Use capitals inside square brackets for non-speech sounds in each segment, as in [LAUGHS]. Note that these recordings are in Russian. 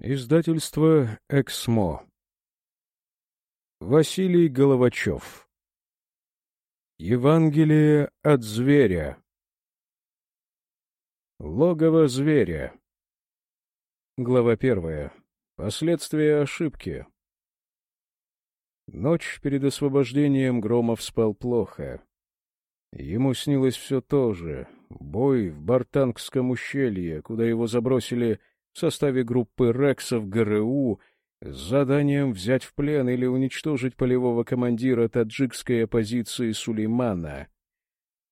Издательство «Эксмо». Василий Головачев. Евангелие от зверя. Логово зверя. Глава первая. Последствия ошибки. Ночь перед освобождением Громов спал плохо. Ему снилось все то же. Бой в Бартангском ущелье, куда его забросили в составе группы «Рексов» ГРУ с заданием взять в плен или уничтожить полевого командира таджикской оппозиции Сулеймана.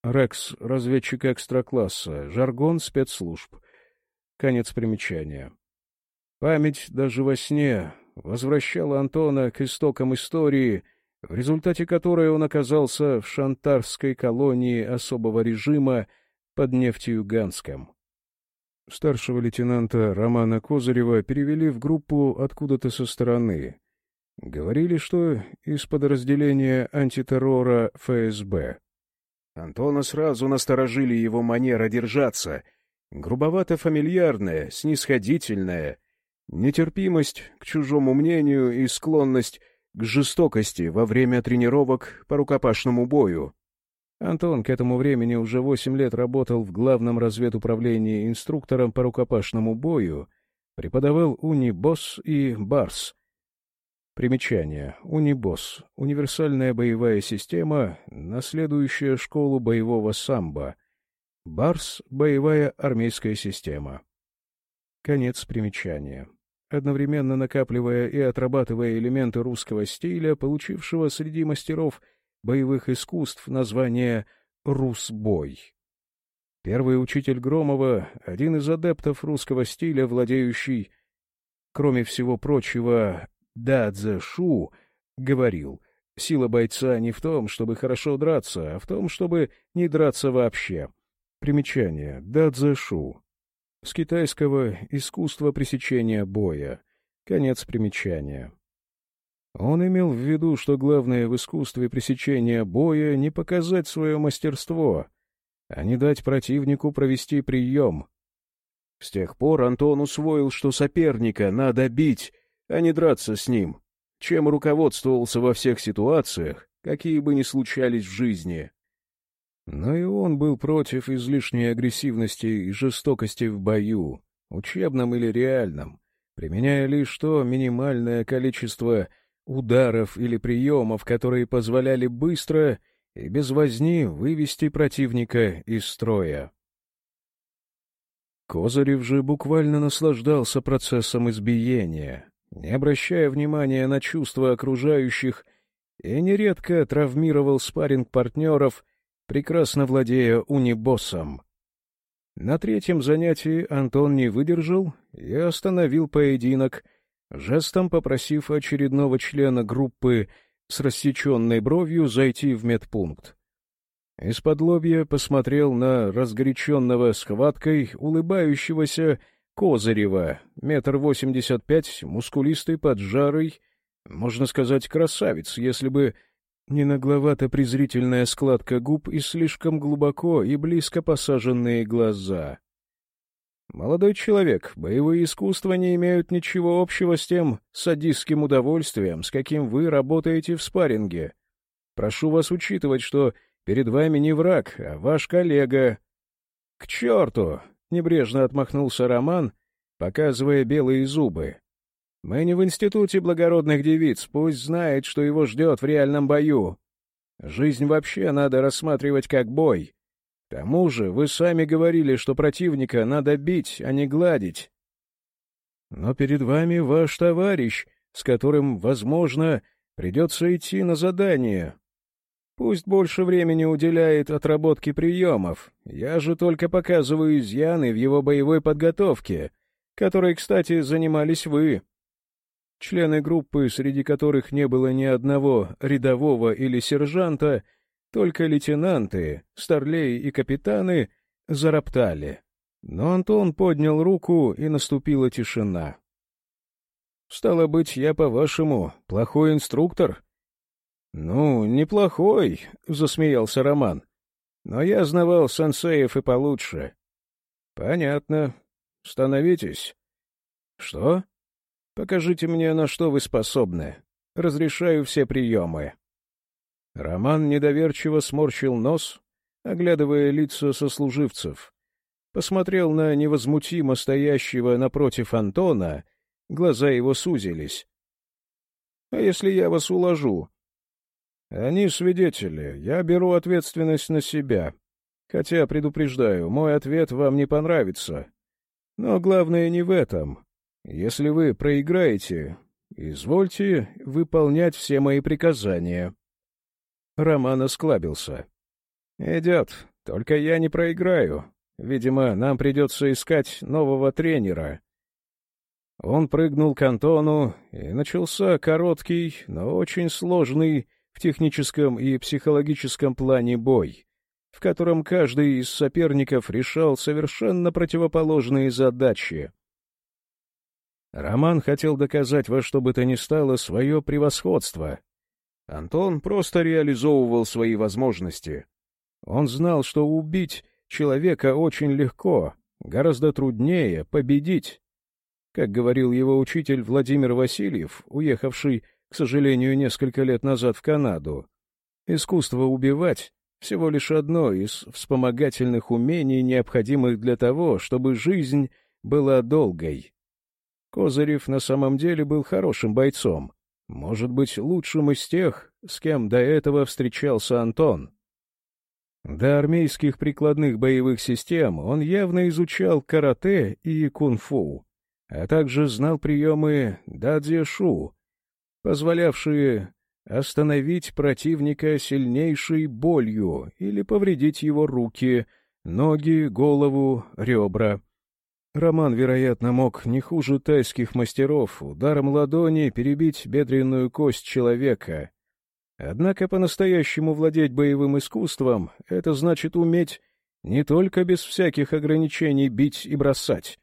«Рекс» — разведчик экстра-класса, жаргон спецслужб. Конец примечания. Память даже во сне возвращала Антона к истокам истории, в результате которой он оказался в шантарской колонии особого режима под Нефтеюганском. Старшего лейтенанта Романа Козырева перевели в группу откуда-то со стороны. Говорили, что из подразделения антитеррора ФСБ. Антона сразу насторожили его манера держаться. Грубовато-фамильярная, снисходительная, нетерпимость к чужому мнению и склонность к жестокости во время тренировок по рукопашному бою. Антон к этому времени уже восемь лет работал в главном разведуправлении инструктором по рукопашному бою, преподавал Унибос и Барс. Примечание. Унибос — универсальная боевая система, наследующая школу боевого самбо. Барс — боевая армейская система. Конец примечания. Одновременно накапливая и отрабатывая элементы русского стиля, получившего среди мастеров — боевых искусств название «Русбой». Первый учитель Громова, один из адептов русского стиля, владеющий, кроме всего прочего, дадзе-шу, говорил, сила бойца не в том, чтобы хорошо драться, а в том, чтобы не драться вообще. Примечание. Дадзе-шу. С китайского «искусство пресечения боя». Конец примечания. Он имел в виду, что главное в искусстве пресечения боя — не показать свое мастерство, а не дать противнику провести прием. С тех пор Антон усвоил, что соперника надо бить, а не драться с ним, чем руководствовался во всех ситуациях, какие бы ни случались в жизни. Но и он был против излишней агрессивности и жестокости в бою, учебном или реальном, применяя лишь то минимальное количество ударов или приемов, которые позволяли быстро и без возни вывести противника из строя. Козырев же буквально наслаждался процессом избиения, не обращая внимания на чувства окружающих и нередко травмировал спарринг партнеров, прекрасно владея унибоссом. На третьем занятии Антон не выдержал и остановил поединок — жестом попросив очередного члена группы с рассеченной бровью зайти в медпункт. Из-под лобья посмотрел на разгоряченного схваткой улыбающегося Козырева, метр восемьдесят пять, мускулистый, поджарый, можно сказать, красавец, если бы не нагловато-презрительная складка губ и слишком глубоко и близко посаженные глаза. Молодой человек, боевые искусства не имеют ничего общего с тем садистским удовольствием, с каким вы работаете в спарринге. Прошу вас учитывать, что перед вами не враг, а ваш коллега. — К черту! — небрежно отмахнулся Роман, показывая белые зубы. — Мы не в институте благородных девиц, пусть знает, что его ждет в реальном бою. Жизнь вообще надо рассматривать как бой. К тому же вы сами говорили, что противника надо бить, а не гладить. Но перед вами ваш товарищ, с которым, возможно, придется идти на задание. Пусть больше времени уделяет отработке приемов. Я же только показываю изъяны в его боевой подготовке, которой, кстати, занимались вы. Члены группы, среди которых не было ни одного рядового или сержанта, — только лейтенанты, старлей и капитаны зароптали. Но Антон поднял руку, и наступила тишина. «Стало быть, я, по-вашему, плохой инструктор?» «Ну, неплохой», — засмеялся Роман. «Но я знавал сенсеев и получше». «Понятно. Становитесь». «Что?» Покажите мне, на что вы способны. Разрешаю все приемы». Роман недоверчиво сморщил нос, оглядывая лица сослуживцев. Посмотрел на невозмутимо стоящего напротив Антона, глаза его сузились. «А если я вас уложу?» «Они свидетели, я беру ответственность на себя. Хотя, предупреждаю, мой ответ вам не понравится. Но главное не в этом. Если вы проиграете, извольте выполнять все мои приказания». Роман осклабился. «Идет, только я не проиграю. Видимо, нам придется искать нового тренера». Он прыгнул к Антону, и начался короткий, но очень сложный в техническом и психологическом плане бой, в котором каждый из соперников решал совершенно противоположные задачи. Роман хотел доказать во что бы то ни стало свое превосходство. Антон просто реализовывал свои возможности. Он знал, что убить человека очень легко, гораздо труднее победить. Как говорил его учитель Владимир Васильев, уехавший, к сожалению, несколько лет назад в Канаду, искусство убивать — всего лишь одно из вспомогательных умений, необходимых для того, чтобы жизнь была долгой. Козырев на самом деле был хорошим бойцом, может быть, лучшим из тех, с кем до этого встречался Антон. До армейских прикладных боевых систем он явно изучал карате и кунг-фу, а также знал приемы дадзе-шу, позволявшие остановить противника сильнейшей болью или повредить его руки, ноги, голову, ребра. Роман, вероятно, мог не хуже тайских мастеров ударом ладони перебить бедренную кость человека — Однако по-настоящему владеть боевым искусством — это значит уметь не только без всяких ограничений бить и бросать,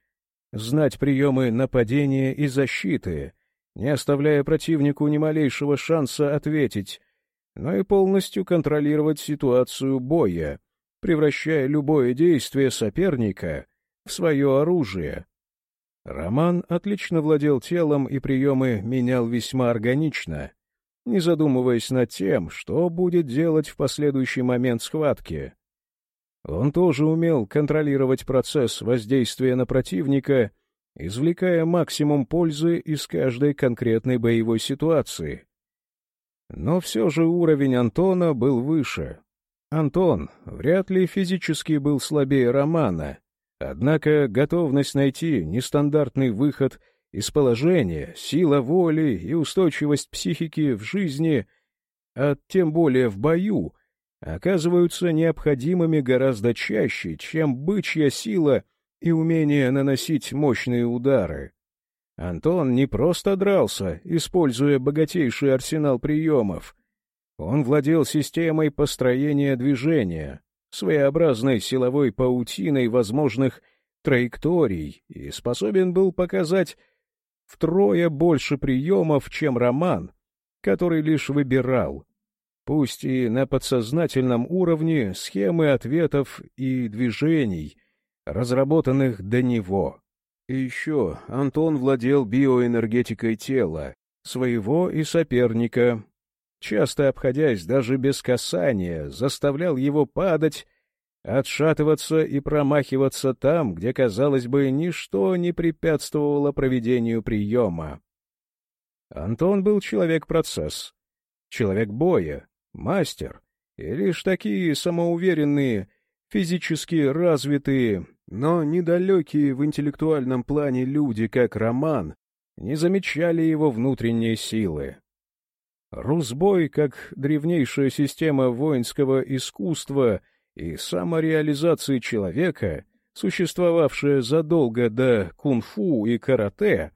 знать приемы нападения и защиты, не оставляя противнику ни малейшего шанса ответить, но и полностью контролировать ситуацию боя, превращая любое действие соперника в свое оружие. Роман отлично владел телом и приемы менял весьма органично — не задумываясь над тем, что будет делать в последующий момент схватки. Он тоже умел контролировать процесс воздействия на противника, извлекая максимум пользы из каждой конкретной боевой ситуации. Но все же уровень Антона был выше. Антон вряд ли физически был слабее Романа, однако готовность найти нестандартный выход — из положения, сила воли и устойчивость психики в жизни, а тем более в бою, оказываются необходимыми гораздо чаще, чем бычья сила и умение наносить мощные удары. Антон не просто дрался, используя богатейший арсенал приемов. Он владел системой построения движения, своеобразной силовой паутиной возможных траекторий и способен был показать втрое больше приемов, чем роман, который лишь выбирал, пусть и на подсознательном уровне, схемы ответов и движений, разработанных до него. И еще Антон владел биоэнергетикой тела, своего и соперника, часто обходясь даже без касания, заставлял его падать отшатываться и промахиваться там, где, казалось бы, ничто не препятствовало проведению приема. Антон был человек-процесс, человек боя, мастер, и лишь такие самоуверенные, физически развитые, но недалекие в интеллектуальном плане люди, как Роман, не замечали его внутренней силы. Русбой, как древнейшая система воинского искусства — и самореализации человека, существовавшая задолго до кунг-фу и карате,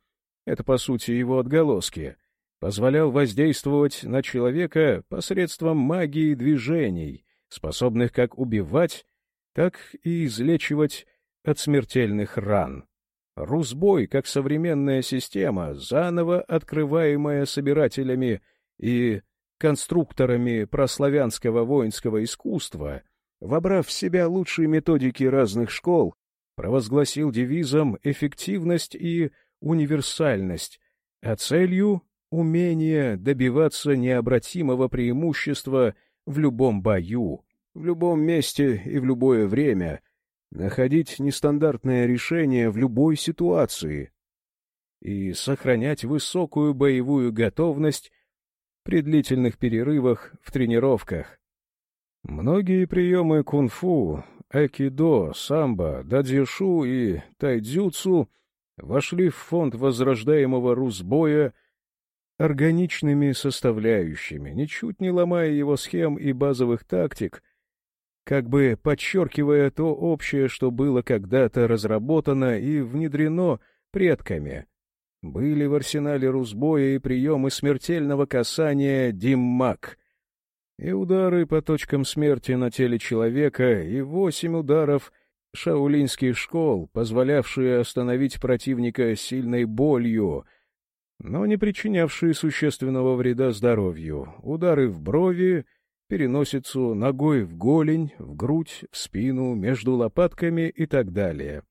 это, по сути, его отголоски, позволял воздействовать на человека посредством магии движений, способных как убивать, так и излечивать от смертельных ран. Русбой, как современная система, заново открываемая собирателями и конструкторами прославянского воинского искусства — вобрав в себя лучшие методики разных школ, провозгласил девизом эффективность и универсальность, а целью — умение добиваться необратимого преимущества в любом бою, в любом месте и в любое время, находить нестандартное решение в любой ситуации и сохранять высокую боевую готовность при длительных перерывах в тренировках. Многие приемы кунг-фу, экидо, самбо, дадзишу и тайдзюцу вошли в фонд возрождаемого русбоя органичными составляющими, ничуть не ломая его схем и базовых тактик, как бы подчеркивая то общее, что было когда-то разработано и внедрено предками. Были в арсенале русбоя и приемы смертельного касания «Диммак», и удары по точкам смерти на теле человека, и восемь ударов шаулинских школ, позволявшие остановить противника сильной болью, но не причинявшие существенного вреда здоровью, удары в брови, переносицу, ногой в голень, в грудь, в спину, между лопатками и так далее.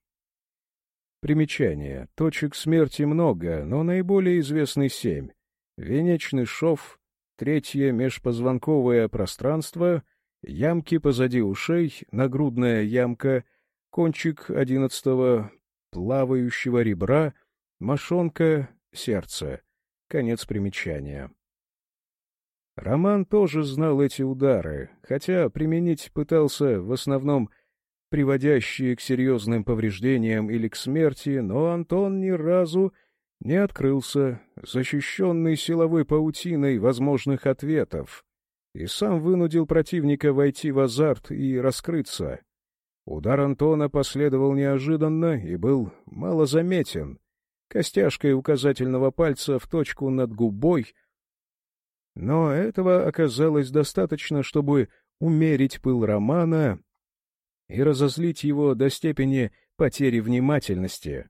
Примечание. Точек смерти много, но наиболее известны семь. Венечный шов, третье межпозвонковое пространство, ямки позади ушей, нагрудная ямка, кончик одиннадцатого плавающего ребра, мошонка, сердце. Конец примечания. Роман тоже знал эти удары, хотя применить пытался в основном приводящие к серьезным повреждениям или к смерти, но Антон ни разу не открылся, защищенный силовой паутиной возможных ответов, и сам вынудил противника войти в азарт и раскрыться. Удар Антона последовал неожиданно и был малозаметен, костяшкой указательного пальца в точку над губой, но этого оказалось достаточно, чтобы умерить пыл Романа и разозлить его до степени потери внимательности.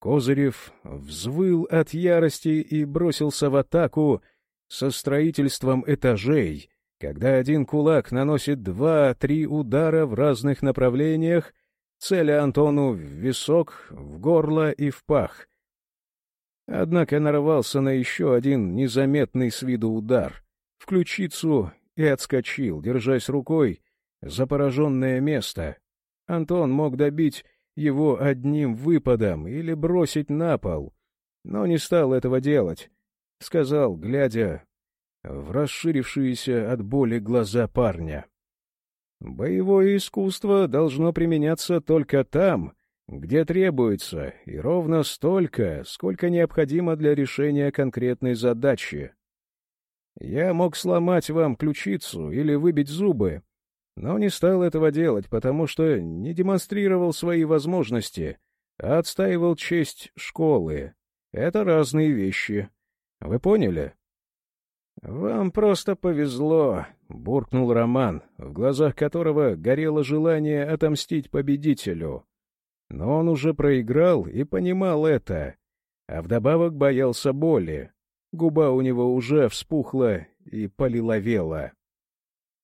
Козырев взвыл от ярости и бросился в атаку со строительством этажей, когда один кулак наносит два-три удара в разных направлениях, целя Антону в висок, в горло и в пах. Однако нарвался на еще один незаметный с виду удар, в ключицу и отскочил, держась рукой за пораженное место. Антон мог добить его одним выпадом или бросить на пол, но не стал этого делать, — сказал, глядя в расширившиеся от боли глаза парня. «Боевое искусство должно применяться только там, где требуется, и ровно столько, сколько необходимо для решения конкретной задачи. Я мог сломать вам ключицу или выбить зубы, но не стал этого делать, потому что не демонстрировал свои возможности, а отстаивал честь школы. Это разные вещи. Вы поняли? «Вам просто повезло», — буркнул Роман, в глазах которого горело желание отомстить победителю. Но он уже проиграл и понимал это, а вдобавок боялся боли. Губа у него уже вспухла и полиловела.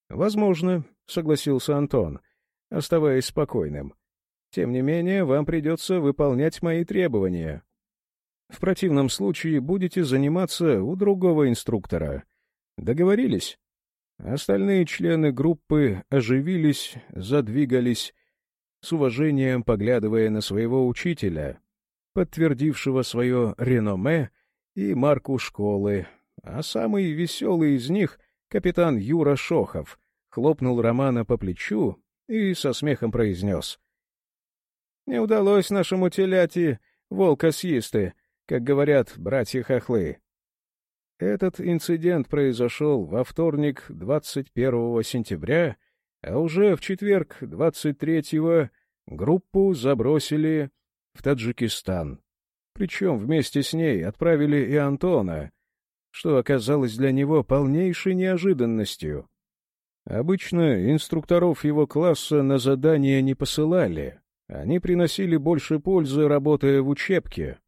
«Возможно», — согласился Антон, оставаясь спокойным. «Тем не менее, вам придется выполнять мои требования. В противном случае будете заниматься у другого инструктора. Договорились?» Остальные члены группы оживились, задвигались, с уважением поглядывая на своего учителя, подтвердившего свое реноме и марку школы, а самый веселый из них — капитан Юра Шохов, хлопнул Романа по плечу и со смехом произнес. — Не удалось нашему теляти волка съесты, как говорят братья-хохлы. Этот инцидент произошел во вторник 21 сентября, а уже в четверг 23-го группу забросили в Таджикистан. Причем вместе с ней отправили и Антона, что оказалось для него полнейшей неожиданностью. Обычно инструкторов его класса на задания не посылали, они приносили больше пользы, работая в учебке.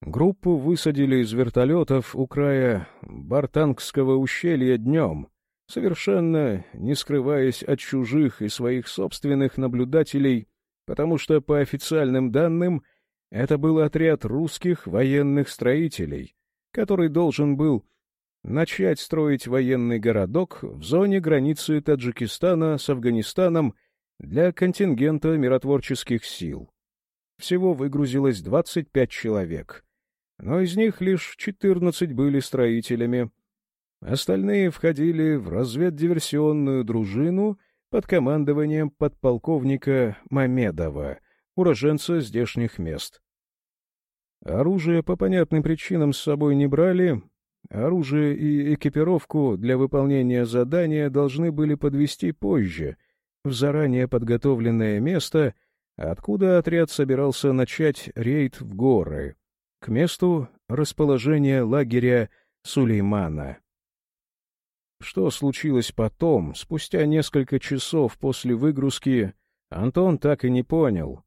Группу высадили из вертолетов у края Бартангского ущелья днем, совершенно не скрываясь от чужих и своих собственных наблюдателей, потому что, по официальным данным, Это был отряд русских военных строителей, который должен был начать строить военный городок в зоне границы Таджикистана с Афганистаном для контингента миротворческих сил. Всего выгрузилось 25 человек, но из них лишь 14 были строителями. Остальные входили в разведдиверсионную дружину под командованием подполковника Мамедова, уроженца здешних мест. Оружие по понятным причинам с собой не брали, оружие и экипировку для выполнения задания должны были подвести позже, в заранее подготовленное место, откуда отряд собирался начать рейд в горы, к месту расположения лагеря Сулеймана. Что случилось потом, спустя несколько часов после выгрузки, Антон так и не понял.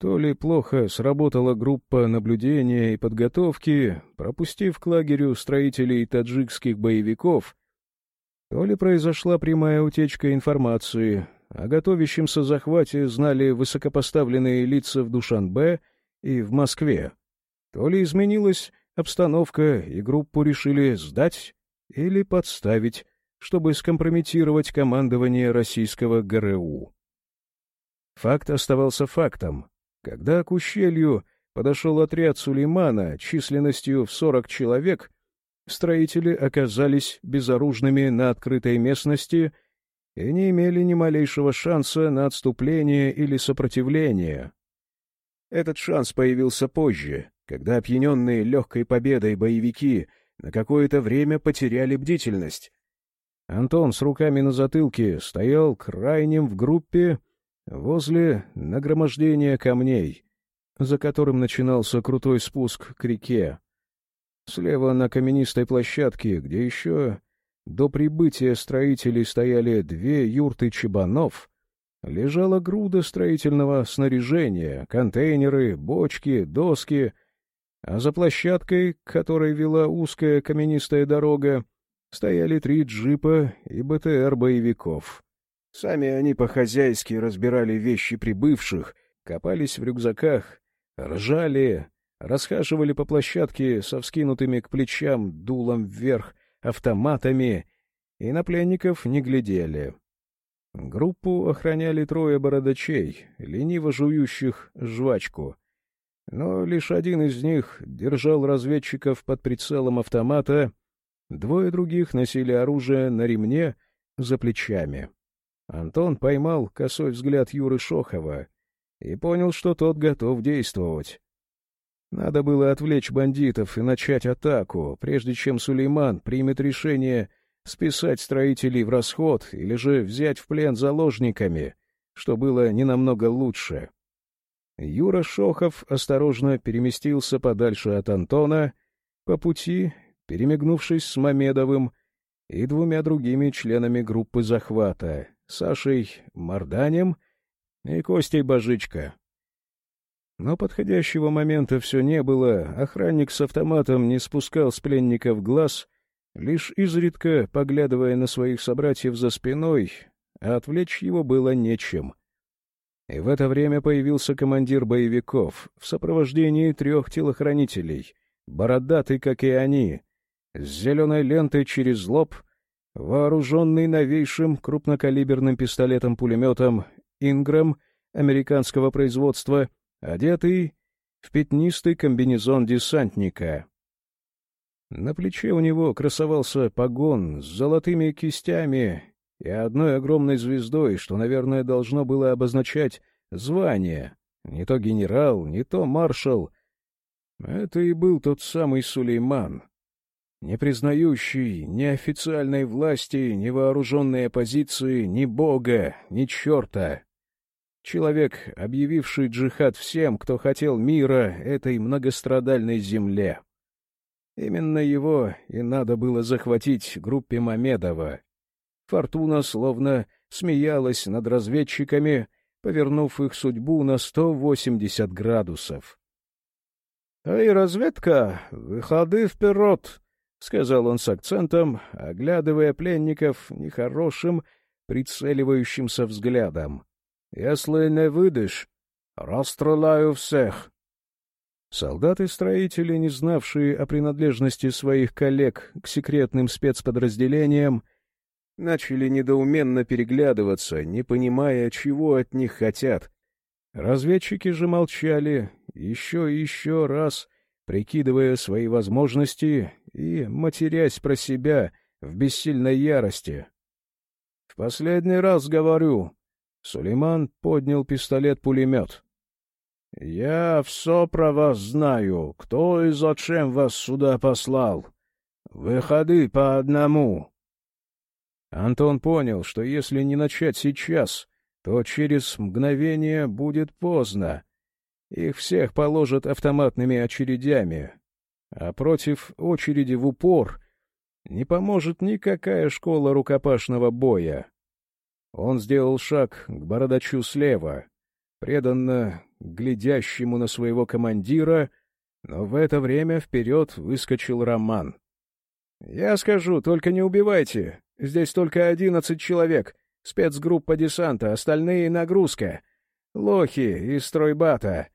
То ли плохо сработала группа наблюдения и подготовки, пропустив к лагерю строителей таджикских боевиков, то ли произошла прямая утечка информации, о готовящемся захвате знали высокопоставленные лица в Душанбе и в Москве, то ли изменилась обстановка и группу решили сдать или подставить, чтобы скомпрометировать командование российского ГРУ. Факт оставался фактом. Когда к ущелью подошел отряд Сулеймана численностью в сорок человек, строители оказались безоружными на открытой местности и не имели ни малейшего шанса на отступление или сопротивление. Этот шанс появился позже, когда опьяненные легкой победой боевики на какое-то время потеряли бдительность. Антон с руками на затылке стоял крайним в группе возле нагромождения камней, за которым начинался крутой спуск к реке. Слева на каменистой площадке, где еще до прибытия строителей стояли две юрты чебанов, лежала груда строительного снаряжения, контейнеры, бочки, доски — а за площадкой, к которой вела узкая каменистая дорога, стояли три джипа и БТР боевиков. Сами они по-хозяйски разбирали вещи прибывших, копались в рюкзаках, ржали, расхаживали по площадке со вскинутыми к плечам дулом вверх автоматами и на пленников не глядели. Группу охраняли трое бородачей, лениво жующих жвачку, но лишь один из них держал разведчиков под прицелом автомата, двое других носили оружие на ремне за плечами. Антон поймал косой взгляд Юры Шохова и понял, что тот готов действовать. Надо было отвлечь бандитов и начать атаку, прежде чем Сулейман примет решение списать строителей в расход или же взять в плен заложниками, что было не намного лучше. Юра Шохов осторожно переместился подальше от Антона, по пути перемигнувшись с Мамедовым и двумя другими членами группы захвата — Сашей Марданем и Костей Божичко. Но подходящего момента все не было, охранник с автоматом не спускал с пленников глаз, лишь изредка поглядывая на своих собратьев за спиной, а отвлечь его было нечем — и в это время появился командир боевиков в сопровождении трех телохранителей, бородатый, как и они, с зеленой лентой через лоб, вооруженный новейшим крупнокалиберным пистолетом-пулеметом «Инграм» американского производства, одетый в пятнистый комбинезон десантника. На плече у него красовался погон с золотыми кистями и одной огромной звездой, что, наверное, должно было обозначать звание. Не то генерал, не то маршал. Это и был тот самый Сулейман, не признающий ни официальной власти, ни вооруженной оппозиции, ни бога, ни черта. Человек, объявивший джихад всем, кто хотел мира этой многострадальной земле. Именно его и надо было захватить группе Мамедова. Фортуна словно смеялась над разведчиками, повернув их судьбу на 180 градусов. — Эй, разведка, выходи вперед! — сказал он с акцентом, оглядывая пленников нехорошим, прицеливающимся взглядом. — Если не выйдешь, расстреляю всех. Солдаты-строители, не знавшие о принадлежности своих коллег к секретным спецподразделениям, начали недоуменно переглядываться, не понимая, чего от них хотят. Разведчики же молчали, еще и еще раз прикидывая свои возможности и матерясь про себя в бессильной ярости. — В последний раз говорю. Сулейман поднял пистолет-пулемет. — Я все про вас знаю. Кто и зачем вас сюда послал? Выходи по одному. Антон понял, что если не начать сейчас, то через мгновение будет поздно. Их всех положат автоматными очередями, а против очереди в упор не поможет никакая школа рукопашного боя. Он сделал шаг к бородачу слева, преданно глядящему на своего командира, но в это время вперед выскочил Роман. — Я скажу, только не убивайте. Здесь только одиннадцать человек. Спецгруппа десанта, остальные — нагрузка. Лохи из стройбата.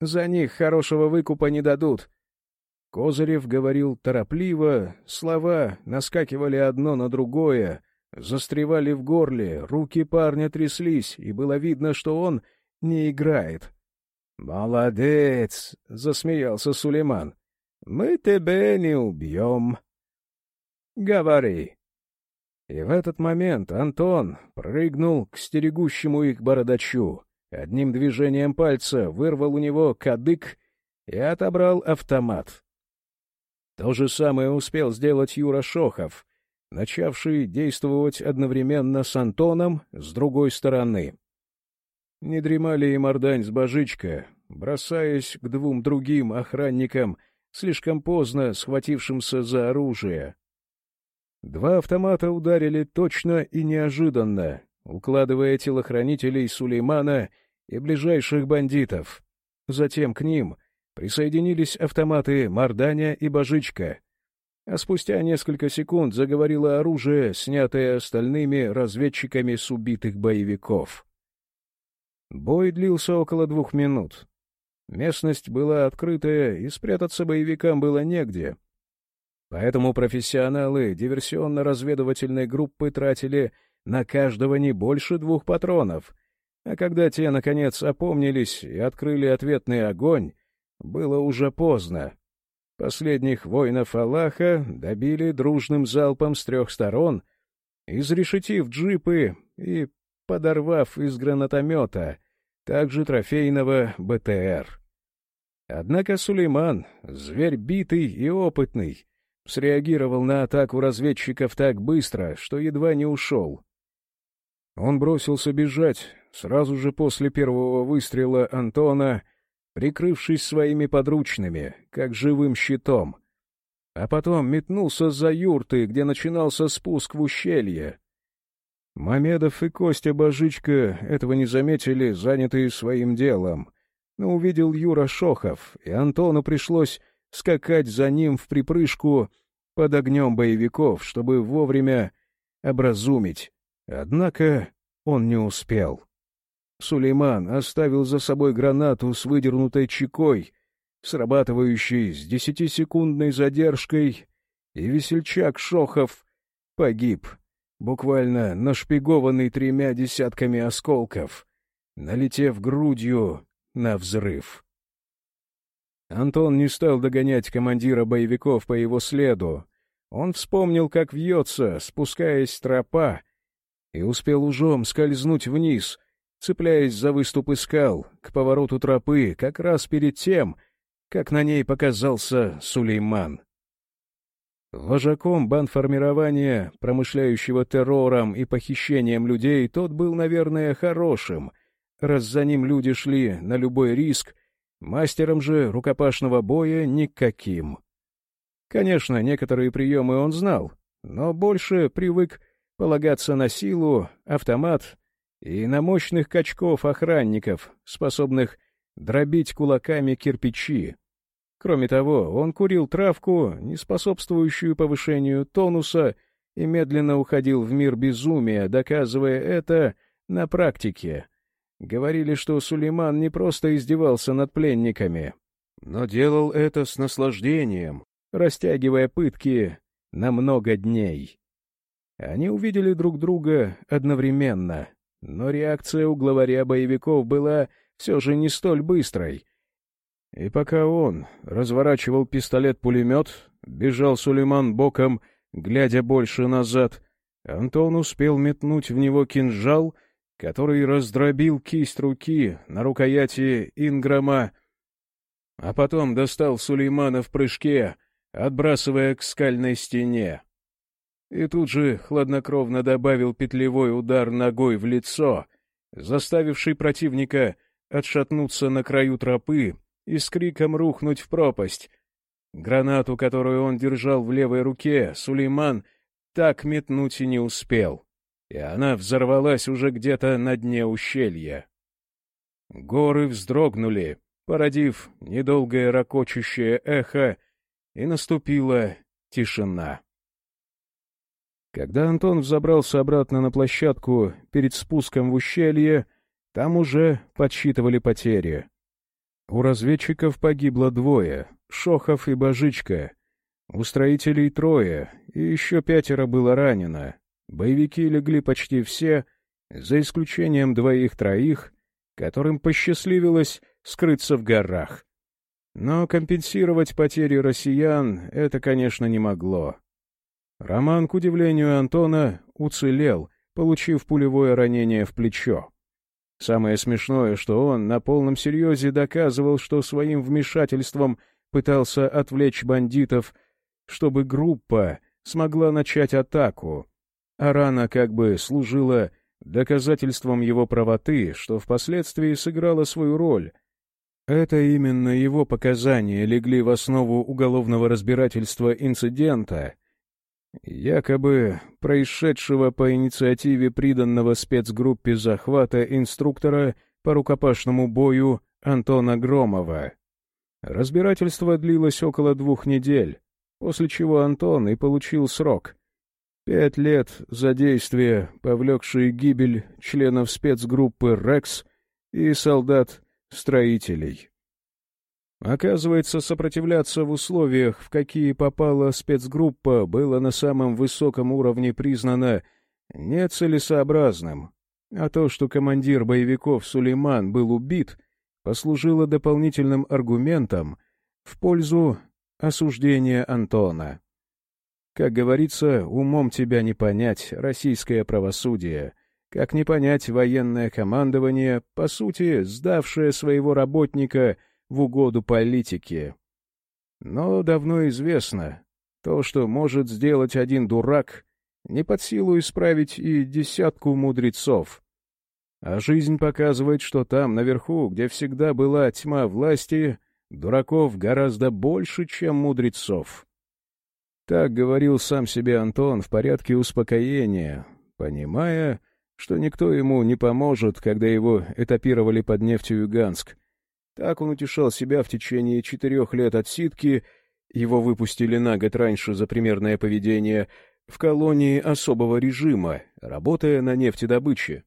За них хорошего выкупа не дадут. Козырев говорил торопливо, слова наскакивали одно на другое, застревали в горле, руки парня тряслись, и было видно, что он не играет. «Молодец!» — засмеялся Сулейман. «Мы тебя не убьем». «Говори». И в этот момент Антон прыгнул к стерегущему их бородачу, одним движением пальца вырвал у него кадык и отобрал автомат. То же самое успел сделать Юра Шохов, начавший действовать одновременно с Антоном с другой стороны. Не дремали и Мордань с Божичка, бросаясь к двум другим охранникам, слишком поздно схватившимся за оружие. Два автомата ударили точно и неожиданно, укладывая телохранителей Сулеймана и ближайших бандитов. Затем к ним присоединились автоматы Марданя и Божичка. А спустя несколько секунд заговорило оружие, снятое остальными разведчиками с убитых боевиков. Бой длился около двух минут. Местность была открытая, и спрятаться боевикам было негде. Поэтому профессионалы диверсионно-разведывательной группы тратили на каждого не больше двух патронов, а когда те, наконец, опомнились и открыли ответный огонь, было уже поздно. Последних воинов Аллаха добили дружным залпом с трех сторон, изрешетив джипы и подорвав из гранатомета, также трофейного БТР. Однако Сулейман, зверь битый и опытный, среагировал на атаку разведчиков так быстро, что едва не ушел. Он бросился бежать сразу же после первого выстрела Антона, прикрывшись своими подручными, как живым щитом. А потом метнулся за юрты, где начинался спуск в ущелье. Мамедов и Костя Божичка этого не заметили, занятые своим делом. Но увидел Юра Шохов, и Антону пришлось скакать за ним в припрыжку под огнем боевиков, чтобы вовремя образумить Однако он не успел. Сулейман оставил за собой гранату с выдернутой чекой, срабатывающей с десятисекундной задержкой, и весельчак Шохов погиб, буквально нашпигованный тремя десятками осколков, налетев грудью на взрыв. Антон не стал догонять командира боевиков по его следу. Он вспомнил, как вьется, спускаясь тропа, и успел ужом скользнуть вниз, цепляясь за выступы скал, к повороту тропы, как раз перед тем, как на ней показался Сулейман. Вожаком банформирования, промышляющего террором и похищением людей, тот был, наверное, хорошим, раз за ним люди шли на любой риск, мастером же рукопашного боя никаким. Конечно, некоторые приемы он знал, но больше привык полагаться на силу, автомат и на мощных качков-охранников, способных дробить кулаками кирпичи. Кроме того, он курил травку, не способствующую повышению тонуса, и медленно уходил в мир безумия, доказывая это на практике. Говорили, что Сулейман не просто издевался над пленниками, но делал это с наслаждением, растягивая пытки на много дней. Они увидели друг друга одновременно, но реакция у главаря боевиков была все же не столь быстрой. И пока он разворачивал пистолет-пулемет, бежал Сулейман боком, глядя больше назад, Антон успел метнуть в него кинжал, который раздробил кисть руки на рукояти Инграма, а потом достал Сулеймана в прыжке, отбрасывая к скальной стене. И тут же хладнокровно добавил петлевой удар ногой в лицо, заставивший противника отшатнуться на краю тропы и с криком рухнуть в пропасть. Гранату, которую он держал в левой руке, Сулейман так метнуть и не успел, и она взорвалась уже где-то на дне ущелья. Горы вздрогнули, породив недолгое ракочущее эхо, и наступила тишина. Когда Антон взобрался обратно на площадку перед спуском в ущелье, там уже подсчитывали потери. У разведчиков погибло двое — Шохов и Божичка. У строителей трое, и еще пятеро было ранено. Боевики легли почти все, за исключением двоих-троих, которым посчастливилось скрыться в горах. Но компенсировать потери россиян это, конечно, не могло. Роман, к удивлению Антона, уцелел, получив пулевое ранение в плечо. Самое смешное, что он на полном серьезе доказывал, что своим вмешательством пытался отвлечь бандитов, чтобы группа смогла начать атаку, а рана как бы служила доказательством его правоты, что впоследствии сыграла свою роль. Это именно его показания легли в основу уголовного разбирательства инцидента — якобы происшедшего по инициативе приданного спецгруппе захвата инструктора по рукопашному бою Антона Громова. Разбирательство длилось около двух недель, после чего Антон и получил срок. Пять лет за действия, повлекшие гибель членов спецгруппы «Рекс» и солдат-строителей. Оказывается, сопротивляться в условиях, в какие попала спецгруппа, было на самом высоком уровне признано нецелесообразным, а то, что командир боевиков Сулейман был убит, послужило дополнительным аргументом в пользу осуждения Антона. Как говорится, умом тебя не понять, российское правосудие, как не понять военное командование, по сути, сдавшее своего работника — в угоду политике. Но давно известно, то, что может сделать один дурак, не под силу исправить и десятку мудрецов. А жизнь показывает, что там, наверху, где всегда была тьма власти, дураков гораздо больше, чем мудрецов. Так говорил сам себе Антон в порядке успокоения, понимая, что никто ему не поможет, когда его этапировали под Нефтеюганск, так он утешал себя в течение четырех лет отсидки, его выпустили на год раньше за примерное поведение, в колонии особого режима, работая на нефтедобыче.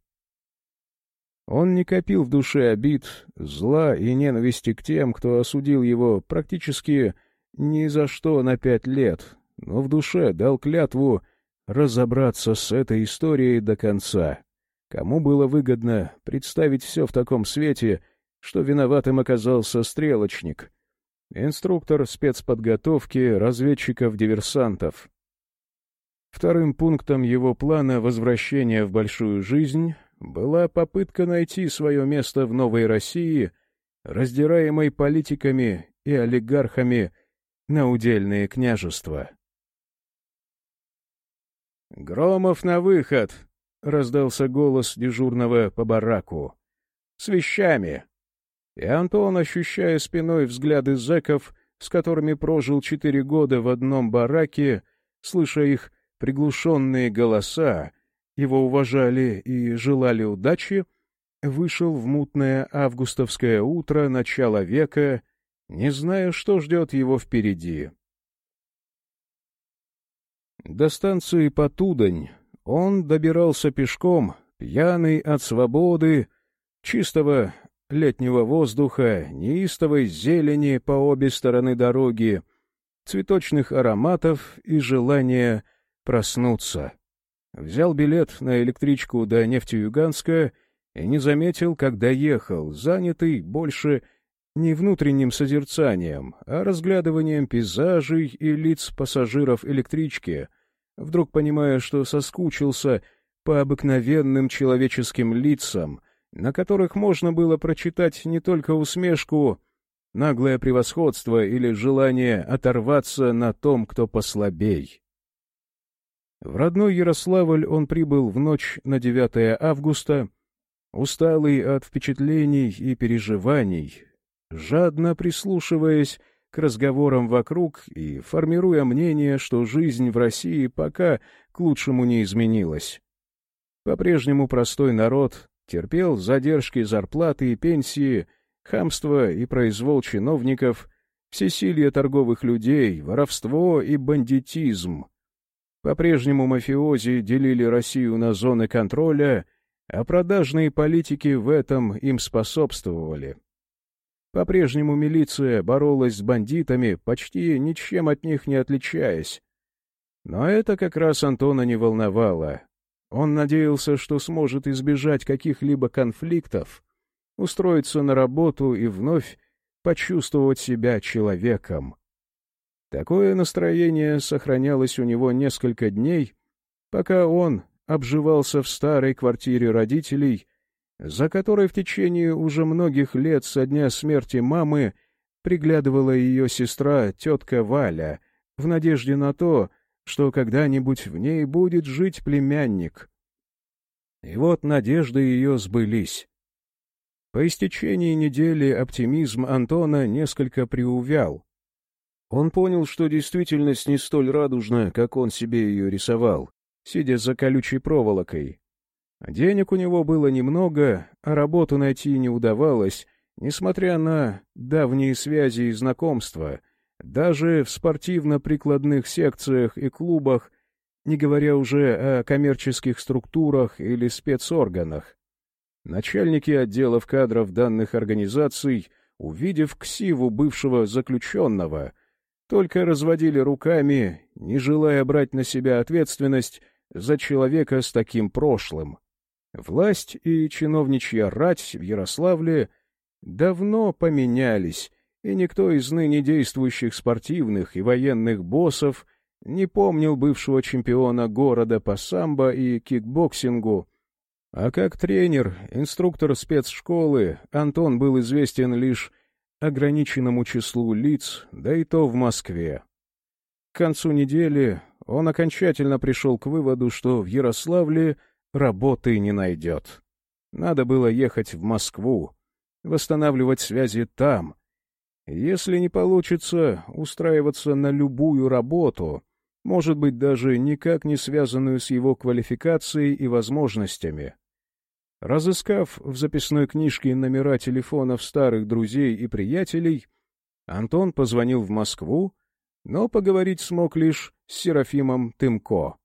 Он не копил в душе обид, зла и ненависти к тем, кто осудил его практически ни за что на пять лет, но в душе дал клятву разобраться с этой историей до конца. Кому было выгодно представить все в таком свете — что виноватым оказался стрелочник, инструктор спецподготовки разведчиков-диверсантов. Вторым пунктом его плана возвращения в большую жизнь была попытка найти свое место в новой России, раздираемой политиками и олигархами на удельные княжества. «Громов на выход!» — раздался голос дежурного по бараку. «С вещами!» И Антон, ощущая спиной взгляды зэков, с которыми прожил четыре года в одном бараке, слыша их приглушенные голоса, его уважали и желали удачи, вышел в мутное августовское утро начала века, не зная, что ждет его впереди. До станции Потудань он добирался пешком, пьяный от свободы, чистого летнего воздуха, неистовой зелени по обе стороны дороги, цветочных ароматов и желания проснуться. Взял билет на электричку до Нефтеюганска и не заметил, когда ехал, занятый больше не внутренним созерцанием, а разглядыванием пейзажей и лиц пассажиров электрички, вдруг понимая, что соскучился по обыкновенным человеческим лицам, на которых можно было прочитать не только усмешку, наглое превосходство или желание оторваться на том, кто послабей. В родной Ярославль он прибыл в ночь на 9 августа, усталый от впечатлений и переживаний, жадно прислушиваясь к разговорам вокруг и формируя мнение, что жизнь в России пока к лучшему не изменилась. По-прежнему простой народ терпел задержки зарплаты и пенсии, хамство и произвол чиновников, всесилие торговых людей, воровство и бандитизм. По-прежнему мафиози делили Россию на зоны контроля, а продажные политики в этом им способствовали. По-прежнему милиция боролась с бандитами, почти ничем от них не отличаясь. Но это как раз Антона не волновало. Он надеялся, что сможет избежать каких-либо конфликтов, устроиться на работу и вновь почувствовать себя человеком. Такое настроение сохранялось у него несколько дней, пока он обживался в старой квартире родителей за которой в течение уже многих лет со дня смерти мамы приглядывала ее сестра, тетка Валя, в надежде на то, что когда-нибудь в ней будет жить племянник. И вот надежды ее сбылись. По истечении недели оптимизм Антона несколько приувял. Он понял, что действительность не столь радужна, как он себе ее рисовал, сидя за колючей проволокой, Денег у него было немного, а работу найти не удавалось, несмотря на давние связи и знакомства, даже в спортивно-прикладных секциях и клубах, не говоря уже о коммерческих структурах или спецорганах. Начальники отделов кадров данных организаций, увидев ксиву бывшего заключенного, только разводили руками, не желая брать на себя ответственность за человека с таким прошлым. Власть и чиновничья рать в Ярославле давно поменялись, и никто из ныне действующих спортивных и военных боссов не помнил бывшего чемпиона города по самбо и кикбоксингу, а как тренер, инструктор спецшколы, Антон был известен лишь ограниченному числу лиц, да и то в Москве. К концу недели он окончательно пришел к выводу, что в Ярославле — работы не найдет. Надо было ехать в Москву, восстанавливать связи там. Если не получится устраиваться на любую работу, может быть, даже никак не связанную с его квалификацией и возможностями. Разыскав в записной книжке номера телефонов старых друзей и приятелей, Антон позвонил в Москву, но поговорить смог лишь с Серафимом Тымко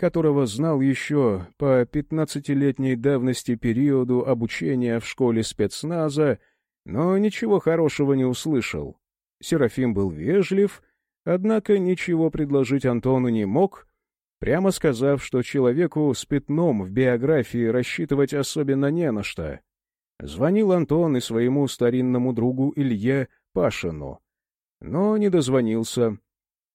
которого знал еще по пятнадцатилетней давности периоду обучения в школе спецназа, но ничего хорошего не услышал. Серафим был вежлив, однако ничего предложить Антону не мог, прямо сказав, что человеку с пятном в биографии рассчитывать особенно не на что. Звонил Антон и своему старинному другу Илье Пашину, но не дозвонился,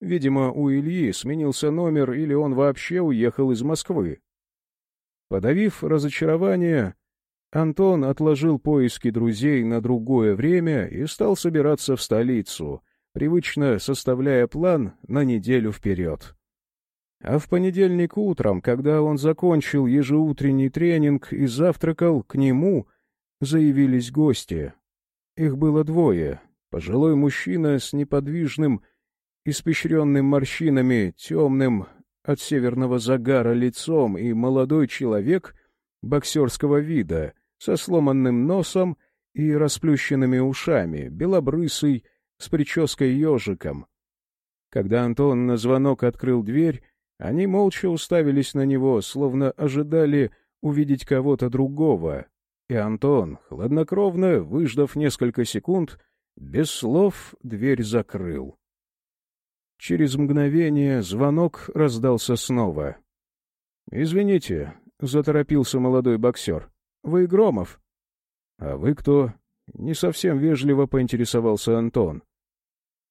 Видимо, у Ильи сменился номер или он вообще уехал из Москвы. Подавив разочарование, Антон отложил поиски друзей на другое время и стал собираться в столицу, привычно составляя план на неделю вперед. А в понедельник утром, когда он закончил ежеутренний тренинг и завтракал, к нему заявились гости. Их было двое — пожилой мужчина с неподвижным, испещренным морщинами, темным от северного загара лицом и молодой человек боксерского вида, со сломанным носом и расплющенными ушами, белобрысый, с прической ежиком. Когда Антон на звонок открыл дверь, они молча уставились на него, словно ожидали увидеть кого-то другого. и Антон, хладнокровно, выждав несколько секунд, без слов дверь закрыл. Через мгновение звонок раздался снова. «Извините», — заторопился молодой боксер. «Вы Громов?» «А вы кто?» — не совсем вежливо поинтересовался Антон.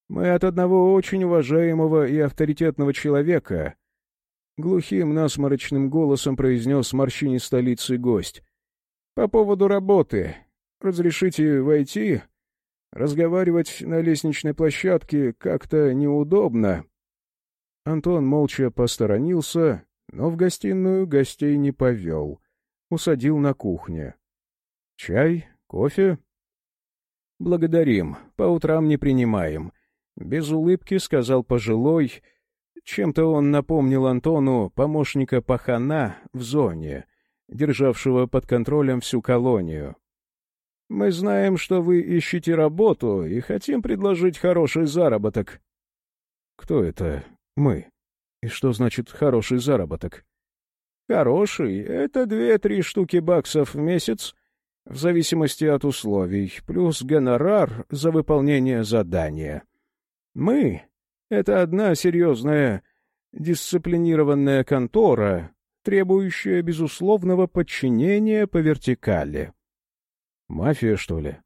«Мы от одного очень уважаемого и авторитетного человека», — глухим насморочным голосом произнес морщинистый лицый гость. «По поводу работы. Разрешите войти?» Разговаривать на лестничной площадке как-то неудобно. Антон молча посторонился, но в гостиную гостей не повел. Усадил на кухне. «Чай? Кофе?» «Благодарим. По утрам не принимаем». Без улыбки сказал пожилой. Чем-то он напомнил Антону помощника пахана в зоне, державшего под контролем всю колонию. Мы знаем, что вы ищете работу и хотим предложить хороший заработок. Кто это мы? И что значит хороший заработок? Хороший — это две-три штуки баксов в месяц, в зависимости от условий, плюс гонорар за выполнение задания. Мы — это одна серьезная дисциплинированная контора, требующая безусловного подчинения по вертикали. Мафия, что ли?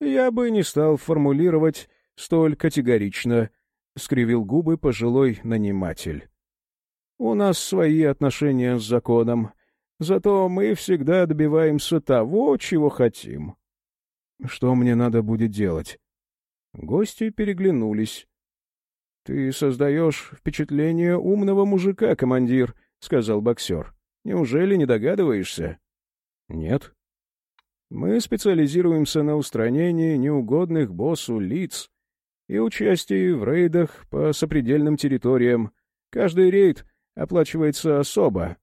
Я бы не стал формулировать столь категорично, — скривил губы пожилой наниматель. У нас свои отношения с законом, зато мы всегда добиваемся того, чего хотим. Что мне надо будет делать? Гости переглянулись. — Ты создаешь впечатление умного мужика, командир, — сказал боксер. — Неужели не догадываешься? — Нет. Мы специализируемся на устранении неугодных боссу лиц и участии в рейдах по сопредельным территориям. Каждый рейд оплачивается особо.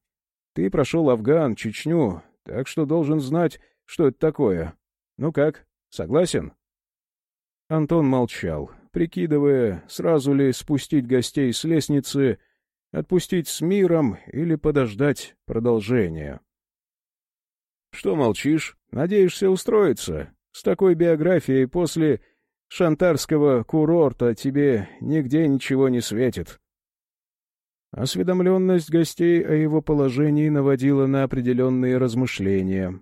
Ты прошел Афган, Чечню, так что должен знать, что это такое. Ну как, согласен?» Антон молчал, прикидывая, сразу ли спустить гостей с лестницы, отпустить с миром или подождать продолжения. «Что молчишь? Надеешься устроиться? С такой биографией после шантарского курорта тебе нигде ничего не светит». Осведомленность гостей о его положении наводила на определенные размышления.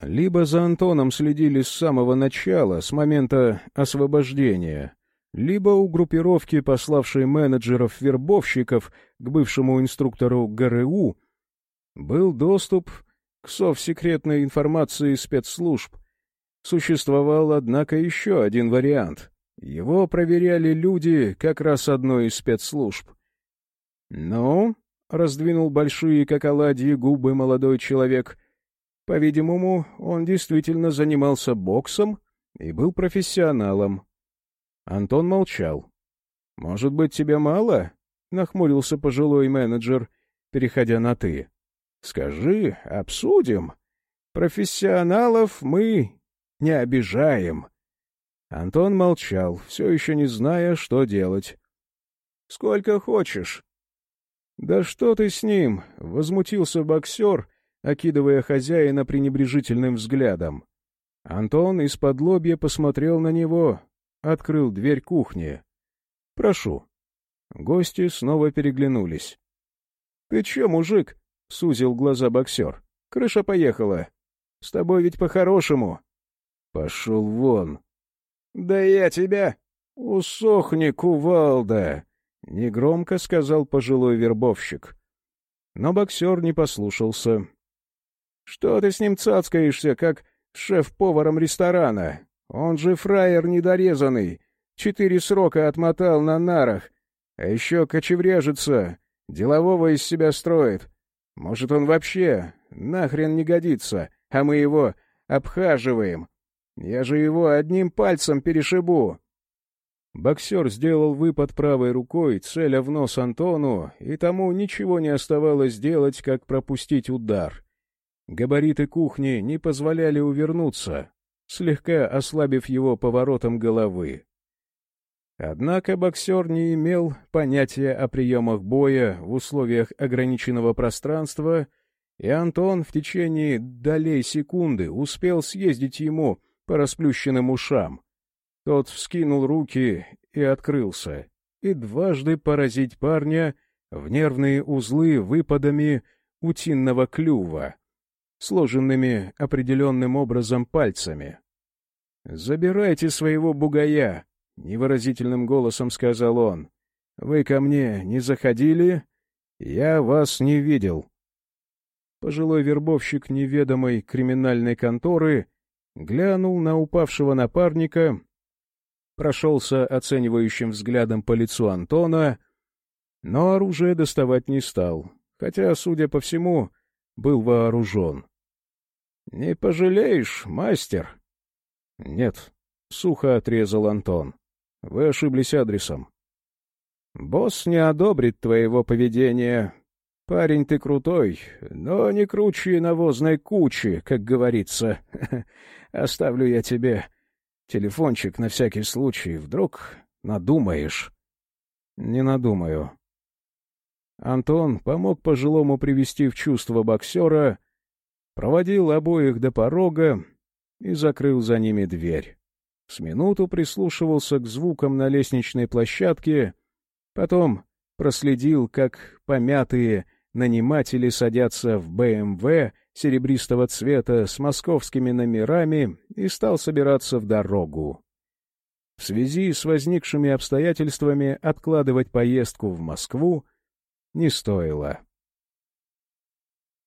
Либо за Антоном следили с самого начала, с момента освобождения, либо у группировки, пославшей менеджеров-вербовщиков к бывшему инструктору ГРУ, был доступ к совсекретной информации спецслужб. Существовал, однако, еще один вариант. Его проверяли люди как раз одной из спецслужб. «Ну?» — раздвинул большие, как оладьи, губы молодой человек. По-видимому, он действительно занимался боксом и был профессионалом. Антон молчал. «Может быть, тебе мало?» — нахмурился пожилой менеджер, переходя на «ты». Скажи, обсудим. Профессионалов мы не обижаем. Антон молчал, все еще не зная, что делать. — Сколько хочешь. — Да что ты с ним? — возмутился боксер, окидывая хозяина пренебрежительным взглядом. Антон из-под лобья посмотрел на него, открыл дверь кухни. — Прошу. Гости снова переглянулись. — Ты че, мужик, — сузил глаза боксер. — Крыша поехала. С тобой ведь по-хорошему. — Пошел вон. — Да я тебя... — Усохни, кувалда! — негромко сказал пожилой вербовщик. Но боксер не послушался. — Что ты с ним цацкаешься, как шеф-поваром ресторана? Он же фраер недорезанный. Четыре срока отмотал на нарах. А еще кочевряжется, делового из себя строит. Может, он вообще нахрен не годится, а мы его обхаживаем. Я же его одним пальцем перешибу. Боксер сделал выпад правой рукой, целя в нос Антону, и тому ничего не оставалось делать, как пропустить удар. Габариты кухни не позволяли увернуться, слегка ослабив его поворотом головы. Однако боксер не имел понятия о приемах боя в условиях ограниченного пространства и Антон в течение долей секунды успел съездить ему по расплющенным ушам. Тот вскинул руки и открылся, и дважды поразить парня в нервные узлы выпадами утинного клюва, сложенными определенным образом пальцами. «Забирайте своего бугая», — невыразительным голосом сказал он. «Вы ко мне не заходили? Я вас не видел». Пожилой вербовщик неведомой криминальной конторы глянул на упавшего напарника, прошелся оценивающим взглядом по лицу Антона, но оружие доставать не стал, хотя, судя по всему, был вооружен. — Не пожалеешь, мастер? — Нет, — сухо отрезал Антон. — Вы ошиблись адресом. — Босс не одобрит твоего поведения, Парень ты крутой, но не круче навозной кучи, как говорится. [LAUGHS] Оставлю я тебе телефончик на всякий случай. Вдруг надумаешь. Не надумаю. Антон помог пожилому привести в чувство боксера, проводил обоих до порога и закрыл за ними дверь. С минуту прислушивался к звукам на лестничной площадке, потом проследил, как помятые наниматели садятся в БМВ серебристого цвета с московскими номерами и стал собираться в дорогу. В связи с возникшими обстоятельствами откладывать поездку в Москву не стоило.